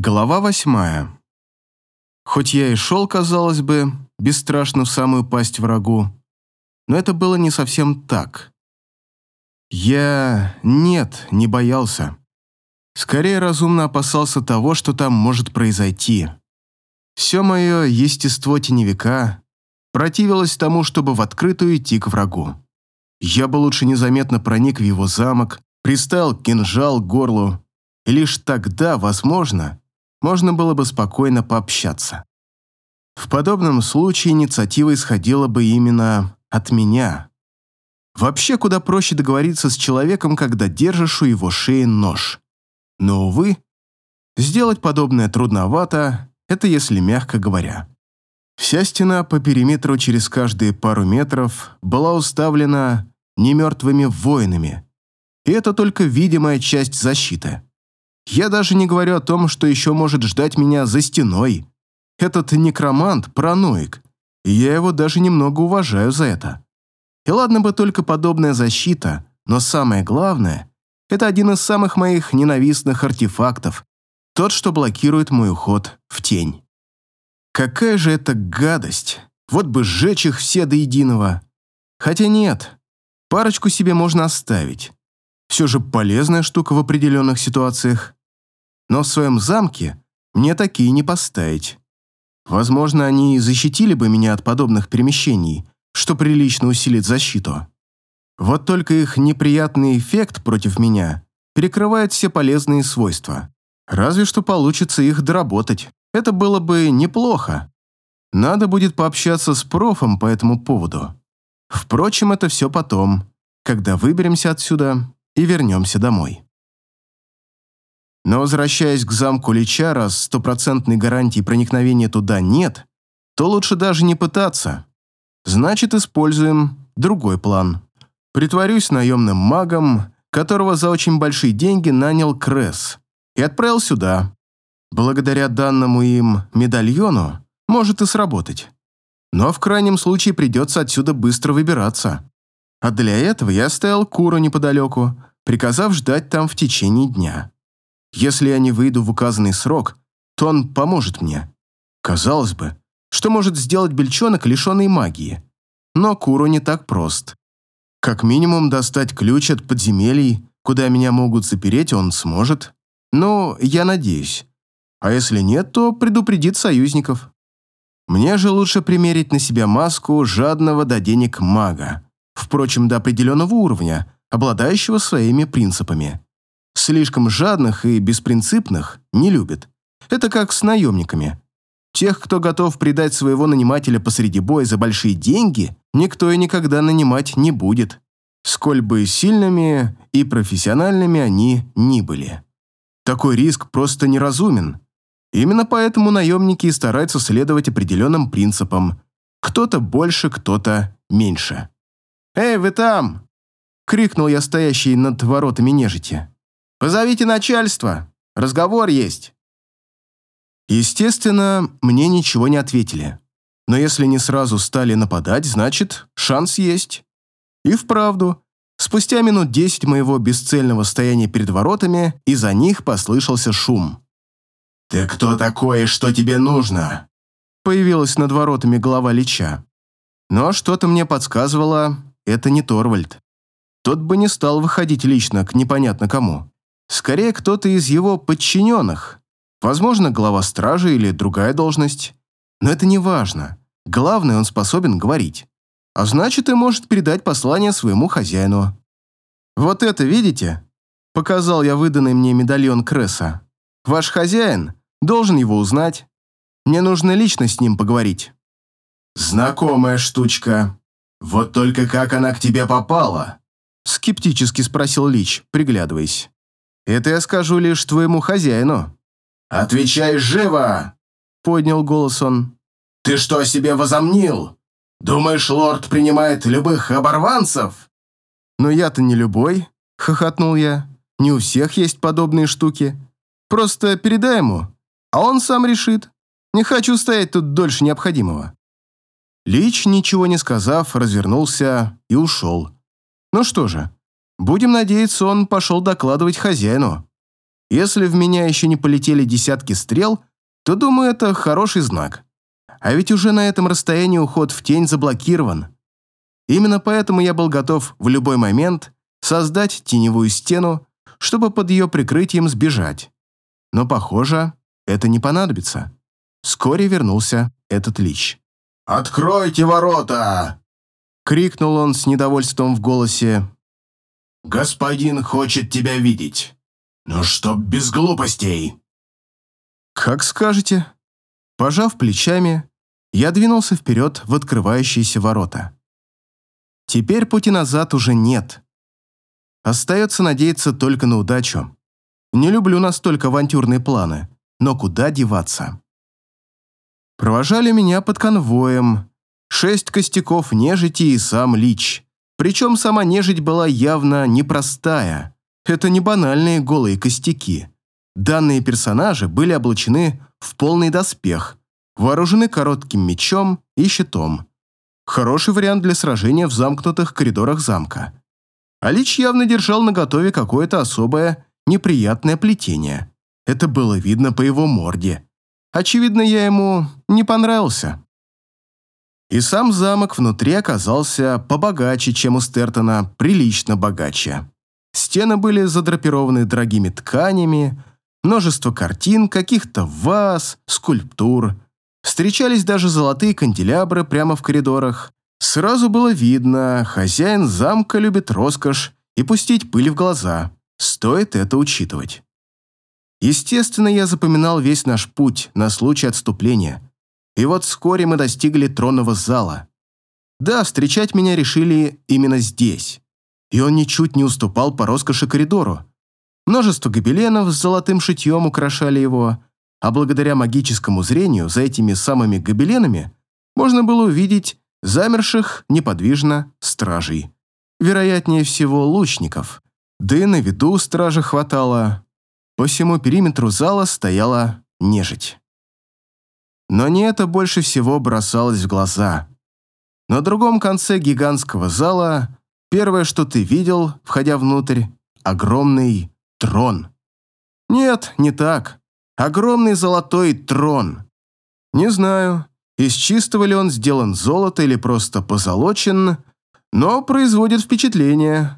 Глава восьмая. Хоть я и шел, казалось бы, бесстрашно в самую пасть врагу, но это было не совсем так. Я... нет, не боялся. Скорее разумно опасался того, что там может произойти. Все мое естество теневика противилось тому, чтобы в открытую идти к врагу. Я бы лучше незаметно проник в его замок, приставил кинжал к горлу, и лишь тогда, возможно, можно было бы спокойно пообщаться. В подобном случае инициатива исходила бы именно от меня. Вообще куда проще договориться с человеком, когда держишь у его шеи нож. Но, увы, сделать подобное трудновато, это если мягко говоря. Вся стена по периметру через каждые пару метров была уставлена немертвыми воинами, и это только видимая часть защиты. Я даже не говорю о том, что еще может ждать меня за стеной. Этот некромант – параноик, и я его даже немного уважаю за это. И ладно бы только подобная защита, но самое главное – это один из самых моих ненавистных артефактов, тот, что блокирует мой уход в тень. Какая же это гадость! Вот бы сжечь их все до единого. Хотя нет, парочку себе можно оставить. Все же полезная штука в определенных ситуациях но в своем замке мне такие не поставить. Возможно, они защитили бы меня от подобных перемещений, что прилично усилит защиту. Вот только их неприятный эффект против меня перекрывает все полезные свойства. Разве что получится их доработать. Это было бы неплохо. Надо будет пообщаться с профом по этому поводу. Впрочем, это все потом, когда выберемся отсюда и вернемся домой. Но возвращаясь к замку Лича, раз стопроцентной гарантии проникновения туда нет, то лучше даже не пытаться. Значит, используем другой план. Притворюсь наемным магом, которого за очень большие деньги нанял Кресс, и отправил сюда. Благодаря данному им медальону может и сработать. Но в крайнем случае придется отсюда быстро выбираться. А для этого я оставил Куру неподалеку, приказав ждать там в течение дня. Если я не выйду в указанный срок, то он поможет мне. Казалось бы, что может сделать бельчонок, лишенный магии? Но Куру не так прост. Как минимум достать ключ от подземелий, куда меня могут запереть, он сможет. Ну, я надеюсь. А если нет, то предупредит союзников. Мне же лучше примерить на себя маску жадного до денег мага, впрочем, до определенного уровня, обладающего своими принципами. Слишком жадных и беспринципных не любит. Это как с наемниками. Тех, кто готов предать своего нанимателя посреди боя за большие деньги, никто и никогда нанимать не будет, сколь бы сильными и профессиональными они ни были. Такой риск просто неразумен. Именно поэтому наемники и стараются следовать определенным принципам. Кто-то больше, кто-то меньше. «Эй, вы там!» — крикнул я стоящий над воротами нежити. Позовите начальство. Разговор есть». Естественно, мне ничего не ответили. Но если не сразу стали нападать, значит, шанс есть. И вправду, спустя минут десять моего бесцельного стояния перед воротами, из-за них послышался шум. «Ты кто такой и что тебе нужно?» Появилась над воротами голова Лича. Но что-то мне подсказывало, это не Торвальд. Тот бы не стал выходить лично к непонятно кому. Скорее, кто-то из его подчиненных. Возможно, глава стражи или другая должность. Но это не важно. Главное, он способен говорить. А значит, и может передать послание своему хозяину. «Вот это, видите?» Показал я выданный мне медальон Кресса. «Ваш хозяин должен его узнать. Мне нужно лично с ним поговорить». «Знакомая штучка. Вот только как она к тебе попала?» Скептически спросил Лич, приглядываясь. Это я скажу лишь твоему хозяину». «Отвечай живо!» — поднял голос он. «Ты что себе возомнил? Думаешь, лорд принимает любых оборванцев?» «Но я-то не любой», — хохотнул я. «Не у всех есть подобные штуки. Просто передай ему, а он сам решит. Не хочу стоять тут дольше необходимого». Лич, ничего не сказав, развернулся и ушел. Ну что же, Будем надеяться, он пошел докладывать хозяину. Если в меня еще не полетели десятки стрел, то, думаю, это хороший знак. А ведь уже на этом расстоянии уход в тень заблокирован. Именно поэтому я был готов в любой момент создать теневую стену, чтобы под ее прикрытием сбежать. Но, похоже, это не понадобится. Вскоре вернулся этот лич. «Откройте ворота!» — крикнул он с недовольством в голосе. «Господин хочет тебя видеть. Но чтоб без глупостей!» «Как скажете». Пожав плечами, я двинулся вперед в открывающиеся ворота. Теперь пути назад уже нет. Остается надеяться только на удачу. Не люблю настолько авантюрные планы, но куда деваться? Провожали меня под конвоем. Шесть костяков нежити и сам Лич. Причем сама нежить была явно непростая. Это не банальные голые костяки. Данные персонажи были облачены в полный доспех, вооружены коротким мечом и щитом. Хороший вариант для сражения в замкнутых коридорах замка. А Лич явно держал наготове какое-то особое неприятное плетение. Это было видно по его морде. Очевидно, я ему не понравился. И сам замок внутри оказался побогаче, чем у Стертона, прилично богаче. Стены были задрапированы дорогими тканями, множество картин, каких-то ваз, скульптур. Встречались даже золотые канделябры прямо в коридорах. Сразу было видно, хозяин замка любит роскошь и пустить пыль в глаза. Стоит это учитывать. Естественно, я запоминал весь наш путь на случай отступления. И вот вскоре мы достигли тронного зала. Да, встречать меня решили именно здесь. И он ничуть не уступал по роскоши коридору. Множество гобеленов с золотым шитьем украшали его, а благодаря магическому зрению за этими самыми гобеленами можно было увидеть замерших неподвижно стражей. Вероятнее всего, лучников. Да и на виду стражи хватало. По всему периметру зала стояла нежить. Но не это больше всего бросалось в глаза. На другом конце гигантского зала первое, что ты видел, входя внутрь, огромный трон. Нет, не так. Огромный золотой трон. Не знаю, из чистого ли он сделан золото или просто позолочен, но производит впечатление.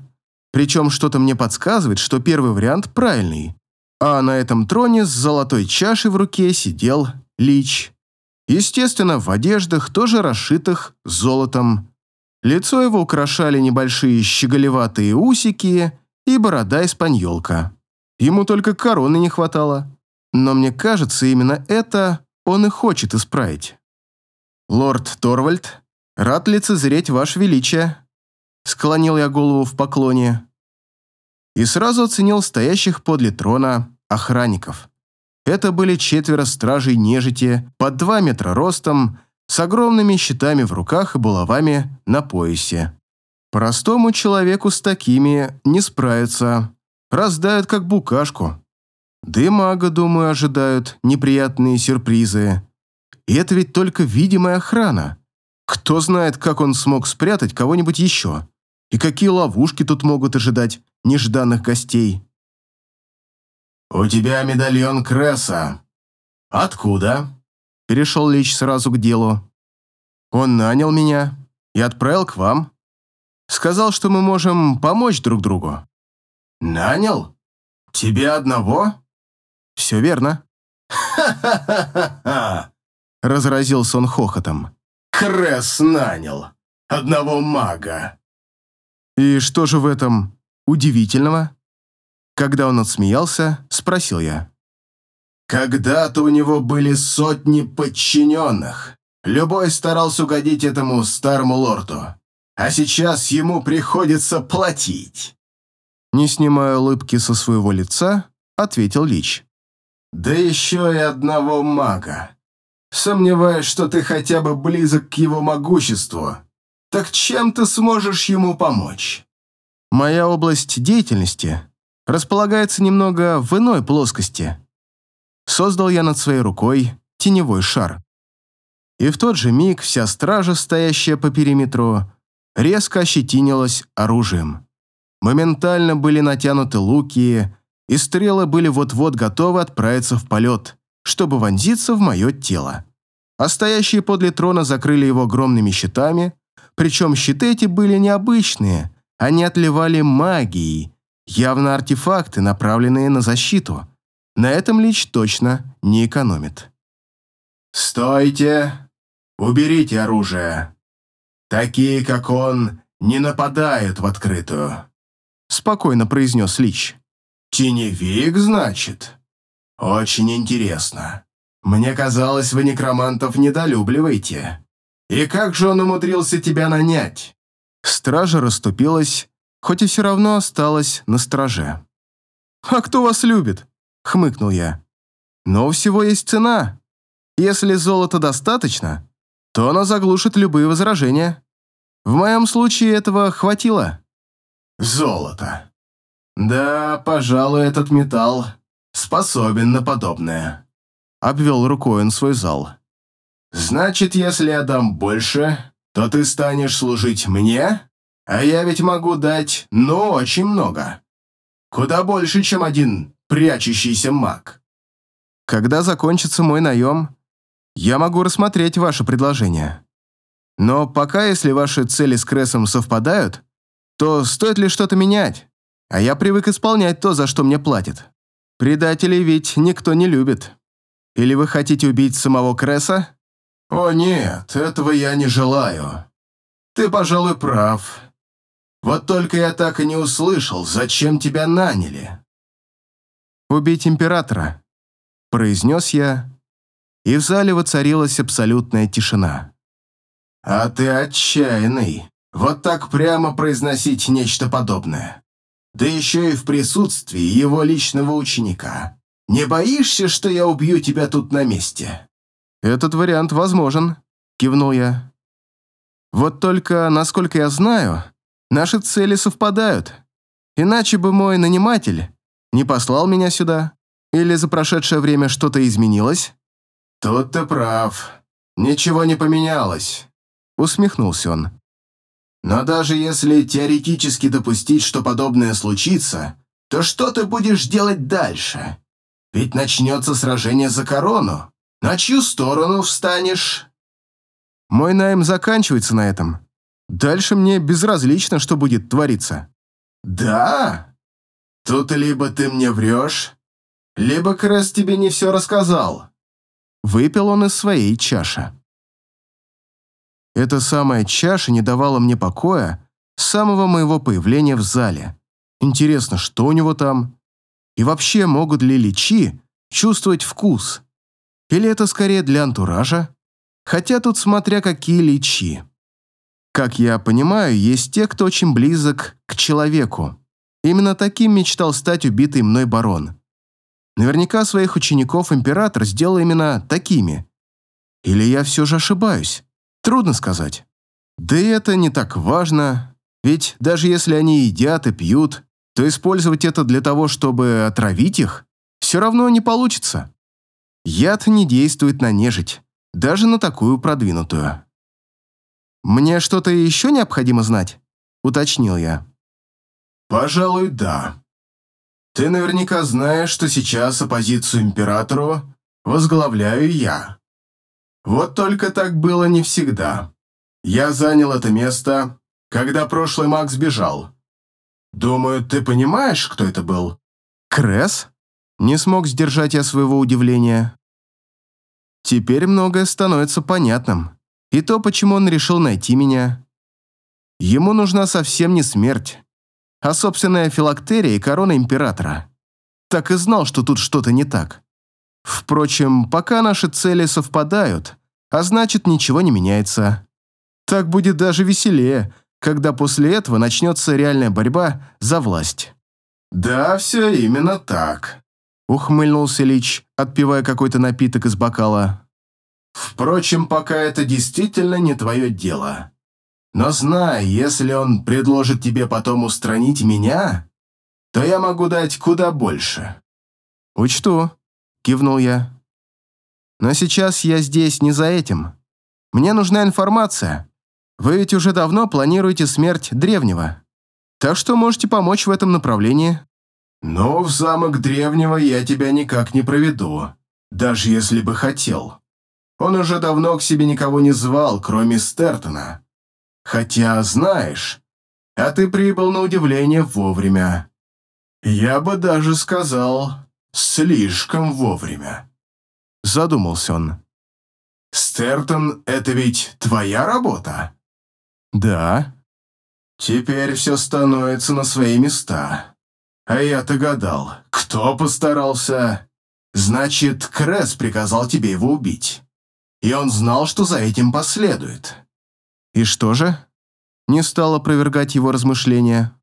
Причем что-то мне подсказывает, что первый вариант правильный. А на этом троне с золотой чашей в руке сидел Лич. Естественно, в одеждах, тоже расшитых золотом. Лицо его украшали небольшие щеголеватые усики и борода-испаньолка. Ему только короны не хватало. Но мне кажется, именно это он и хочет исправить. «Лорд Торвальд, рад лицезреть Ваше Величие», Склонил я голову в поклоне и сразу оценил стоящих подле трона охранников. Это были четверо стражей нежити под два метра ростом, с огромными щитами в руках и булавами на поясе. Простому человеку с такими не справиться, раздают как букашку. Да и мага, думаю, ожидают неприятные сюрпризы. И это ведь только видимая охрана. Кто знает, как он смог спрятать кого-нибудь еще? И какие ловушки тут могут ожидать нежданных гостей? «У тебя медальон Кресса. Откуда?» Перешел Лич сразу к делу. «Он нанял меня и отправил к вам. Сказал, что мы можем помочь друг другу». «Нанял? Тебе одного?» «Все верно». «Ха-ха-ха-ха!» Разразился он хохотом. Кресс нанял. Одного мага. И что же в этом удивительного? Когда он отсмеялся, спросил я. Когда-то у него были сотни подчиненных. Любой старался угодить этому старому лорду. А сейчас ему приходится платить. Не снимая улыбки со своего лица, ответил Лич. Да еще и одного мага. Сомневаюсь, что ты хотя бы близок к его могуществу. Так чем ты сможешь ему помочь? Моя область деятельности располагается немного в иной плоскости. Создал я над своей рукой теневой шар. И в тот же миг вся стража, стоящая по периметру, резко ощетинилась оружием. Моментально были натянуты луки, и стрелы были вот-вот готовы отправиться в полет, чтобы вонзиться в мое тело. А стоящие подле трона закрыли его огромными щитами, причем щиты эти были необычные, они отливали магией, явно артефакты, направленные на защиту. На этом Лич точно не экономит. «Стойте! Уберите оружие! Такие, как он, не нападают в открытую», — спокойно произнес Лич. «Теневик, значит? Очень интересно. Мне казалось, вы некромантов недолюбливаете. И как же он умудрился тебя нанять?» Стража расступилась, хоть и все равно осталась на страже. «А кто вас любит?» — хмыкнул я. «Но у всего есть цена. Если золота достаточно, то оно заглушит любые возражения. В моем случае этого хватило». «Золото. Да, пожалуй, этот металл способен на подобное», — обвел рукой он свой зал. «Значит, если я дам больше, то ты станешь служить мне, а я ведь могу дать, ну, очень много. Куда больше, чем один прячущийся маг». «Когда закончится мой наем, я могу рассмотреть ваше предложение. Но пока, если ваши цели с Крессом совпадают, то стоит ли что-то менять? А я привык исполнять то, за что мне платят. Предателей ведь никто не любит. Или вы хотите убить самого Кресса? О нет, этого я не желаю. Ты, пожалуй, прав. Вот только я так и не услышал, зачем тебя наняли. Убить императора, произнес я, и в зале воцарилась абсолютная тишина. А ты отчаянный. Вот так прямо произносить нечто подобное да еще и в присутствии его личного ученика. Не боишься, что я убью тебя тут на месте?» «Этот вариант возможен», — кивнул я. «Вот только, насколько я знаю, наши цели совпадают. Иначе бы мой наниматель не послал меня сюда. Или за прошедшее время что-то изменилось?» «Тут ты прав. Ничего не поменялось», — усмехнулся он. Но даже если теоретически допустить, что подобное случится, то что ты будешь делать дальше? Ведь начнется сражение за корону. На чью сторону встанешь? Мой найм заканчивается на этом. Дальше мне безразлично, что будет твориться. Да? Тут либо ты мне врешь, либо Крес тебе не все рассказал. Выпил он из своей чаши. Эта самая чаша не давала мне покоя с самого моего появления в зале. Интересно, что у него там? И вообще, могут ли личи чувствовать вкус? Или это скорее для антуража? Хотя тут смотря какие личи. Как я понимаю, есть те, кто очень близок к человеку. Именно таким мечтал стать убитый мной барон. Наверняка своих учеников император сделал именно такими. Или я все же ошибаюсь? Трудно сказать. Да и это не так важно, ведь даже если они едят и пьют, то использовать это для того, чтобы отравить их, все равно не получится. Яд не действует на нежить, даже на такую продвинутую. «Мне что-то еще необходимо знать?» — уточнил я. «Пожалуй, да. Ты наверняка знаешь, что сейчас оппозицию императору возглавляю я. Вот только так было не всегда. Я занял это место, когда прошлый маг сбежал. Думаю, ты понимаешь, кто это был? Кресс? Не смог сдержать я своего удивления. Теперь многое становится понятным. И то, почему он решил найти меня. Ему нужна совсем не смерть, а собственная филактерия и корона императора. Так и знал, что тут что-то не так. Впрочем, пока наши цели совпадают, а значит, ничего не меняется. Так будет даже веселее, когда после этого начнется реальная борьба за власть. «Да, все именно так», — ухмыльнулся Лич, отпивая какой-то напиток из бокала. «Впрочем, пока это действительно не твое дело. Но знай, если он предложит тебе потом устранить меня, то я могу дать куда больше». «Учту», — кивнул я. «Но сейчас я здесь не за этим. Мне нужна информация. Вы ведь уже давно планируете смерть древнего. Так что можете помочь в этом направлении». Но в замок древнего я тебя никак не проведу, даже если бы хотел. Он уже давно к себе никого не звал, кроме Стертона. Хотя, знаешь, а ты прибыл на удивление вовремя. Я бы даже сказал, слишком вовремя. Задумался он. Стертон — это ведь твоя работа? Да. Теперь все становится на свои места. А я-то гадал, кто постарался? Значит, Крес приказал тебе его убить. И он знал, что за этим последует. И что же? Не стал опровергать его размышления.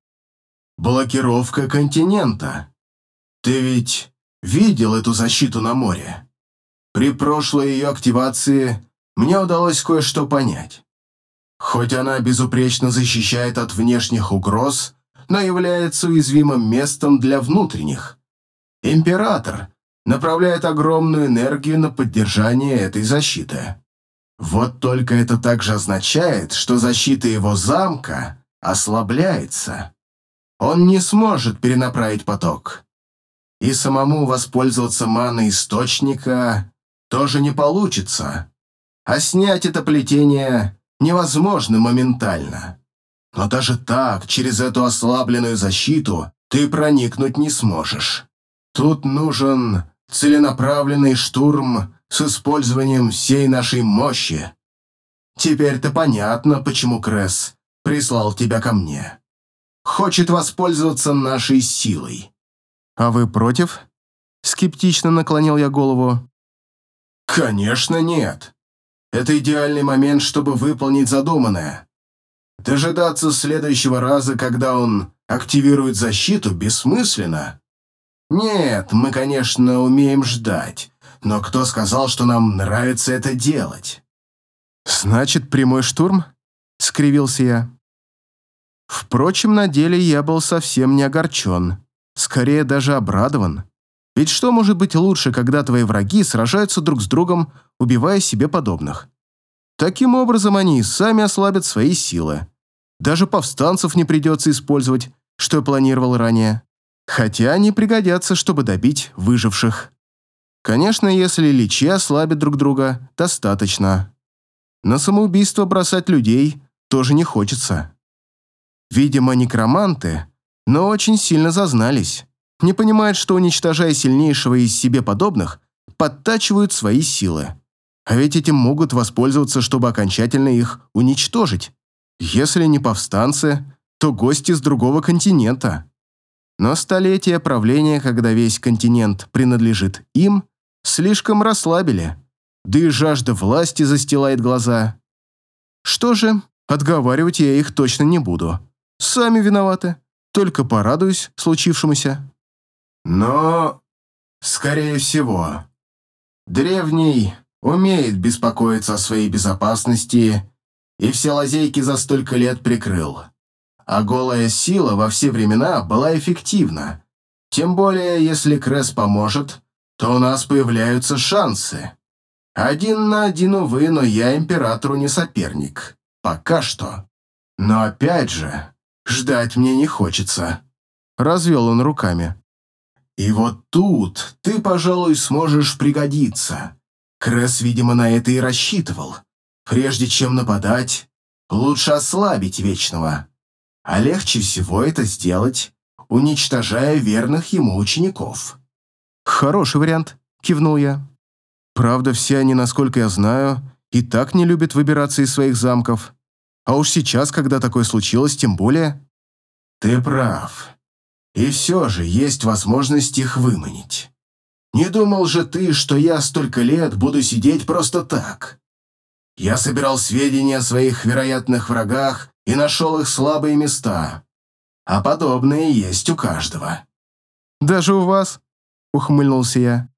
Блокировка континента. Ты ведь видел эту защиту на море? При прошлой ее активации мне удалось кое-что понять. Хоть она безупречно защищает от внешних угроз, но является уязвимым местом для внутренних. Император направляет огромную энергию на поддержание этой защиты. Вот только это также означает, что защита его замка ослабляется. Он не сможет перенаправить поток. И самому воспользоваться маной источника тоже не получится. А снять это плетение невозможно моментально. Но даже так, через эту ослабленную защиту, ты проникнуть не сможешь. Тут нужен целенаправленный штурм с использованием всей нашей мощи. Теперь-то понятно, почему Кресс прислал тебя ко мне. Хочет воспользоваться нашей силой. А вы против? Скептично наклонил я голову. Конечно, нет. Это идеальный момент, чтобы выполнить задуманное. Дожидаться следующего раза, когда он активирует защиту, бессмысленно. Нет, мы, конечно, умеем ждать, но кто сказал, что нам нравится это делать? Значит, прямой штурм? Скривился я. Впрочем, на деле я был совсем не огорчен, скорее даже обрадован. Ведь что может быть лучше, когда твои враги сражаются друг с другом, убивая себе подобных? Таким образом, они и сами ослабят свои силы. Даже повстанцев не придется использовать, что я планировал ранее. Хотя они пригодятся, чтобы добить выживших. Конечно, если личи ослабят друг друга, достаточно. На самоубийство бросать людей тоже не хочется. Видимо, некроманты, но очень сильно зазнались. Не понимают, что, уничтожая сильнейшего из себе подобных, подтачивают свои силы. А ведь этим могут воспользоваться, чтобы окончательно их уничтожить. Если не повстанцы, то гости с другого континента. Но столетия правления, когда весь континент принадлежит им, слишком расслабили, да и жажда власти застилает глаза. Что же, отговаривать я их точно не буду. Сами виноваты, только порадуюсь случившемуся. Но, скорее всего, древний умеет беспокоиться о своей безопасности и все лазейки за столько лет прикрыл а голая сила во все времена была эффективна. Тем более, если Кресс поможет, то у нас появляются шансы. Один на один, увы, но я императору не соперник. Пока что. Но опять же, ждать мне не хочется. Развел он руками. И вот тут ты, пожалуй, сможешь пригодиться. Кресс, видимо, на это и рассчитывал. Прежде чем нападать, лучше ослабить Вечного а легче всего это сделать, уничтожая верных ему учеников. «Хороший вариант», — кивнул я. «Правда, все они, насколько я знаю, и так не любят выбираться из своих замков. А уж сейчас, когда такое случилось, тем более...» «Ты прав. И все же есть возможность их выманить. Не думал же ты, что я столько лет буду сидеть просто так. Я собирал сведения о своих вероятных врагах и нашел их слабые места. А подобные есть у каждого. «Даже у вас?» — ухмыльнулся я.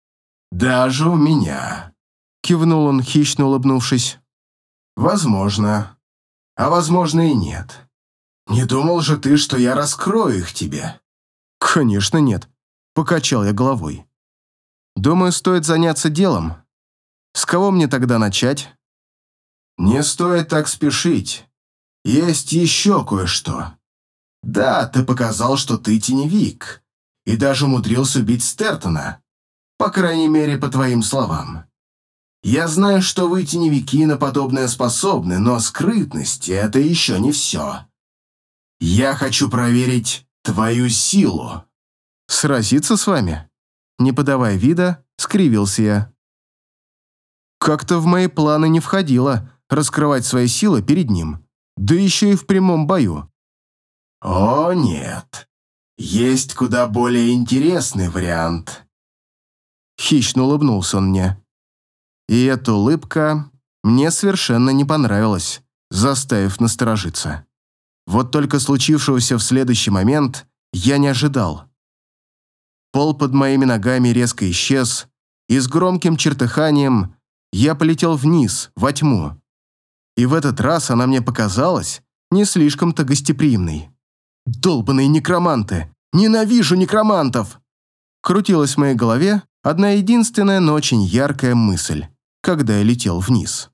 «Даже у меня», — кивнул он, хищно улыбнувшись. «Возможно. А возможно и нет. Не думал же ты, что я раскрою их тебе?» «Конечно нет», — покачал я головой. «Думаю, стоит заняться делом. С кого мне тогда начать?» «Не стоит так спешить. Есть еще кое-что. Да, ты показал, что ты теневик, и даже умудрился убить Стертона. По крайней мере, по твоим словам. Я знаю, что вы, теневики, на подобное способны, но скрытность — это еще не все. Я хочу проверить твою силу. Сразиться с вами? Не подавая вида, скривился я. Как-то в мои планы не входило раскрывать свои силы перед ним, да еще и в прямом бою. О, нет. Есть куда более интересный вариант. Хищно улыбнулся он мне. И эта улыбка мне совершенно не понравилась, заставив насторожиться. Вот только случившегося в следующий момент я не ожидал. Пол под моими ногами резко исчез, и с громким чертыханием я полетел вниз, во тьму. И в этот раз она мне показалась не слишком-то гостеприимной. Долбаные некроманты! Ненавижу некромантов! Крутилась в моей голове одна единственная, но очень яркая мысль, когда я летел вниз.